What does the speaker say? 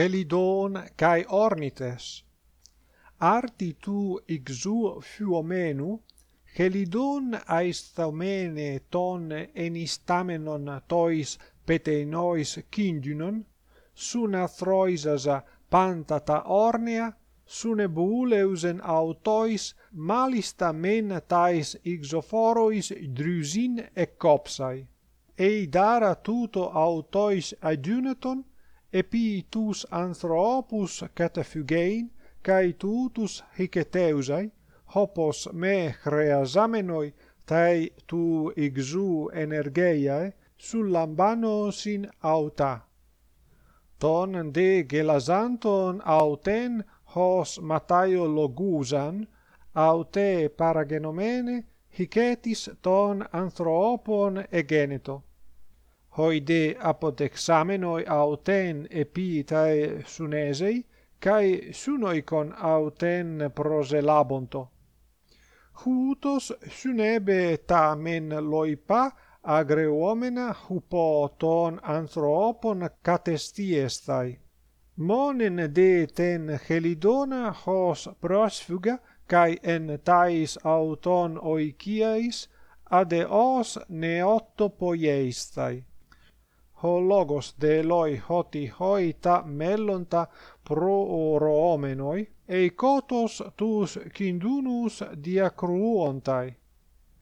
Helidon kai Ornites. Arti tu ixu fuomenu Helidon aistamene ton enistamenon tois peteinois kindynon suna throisasa pantata ornea sunebuleusen autois malistamen tais ixophorois drusin e copsai. Ei dara tuto autois adjuneton epi tous anthropus cataphugein kai tutus hiketeusai hopos me chreasamenoi tai tu ixu energeiae sullambanosin auta. Ton de gelasanton auten hos mataio logusan aute paragenomene hicetis ton anthropon egeneto hoide apod examenoi auten epitae sunesei kai sunoikon auten proselabonto. Hutos sunebe tamen loipa agreuomena hupo ton anthropon catestiestai. Monen de ten helidona hos prosfuga kai en tais auton oikiais ade os neotto poiestai ho logos de loi hoti hoita mellonta pro oro omenoi, eikotos tus kindunus diacruontai.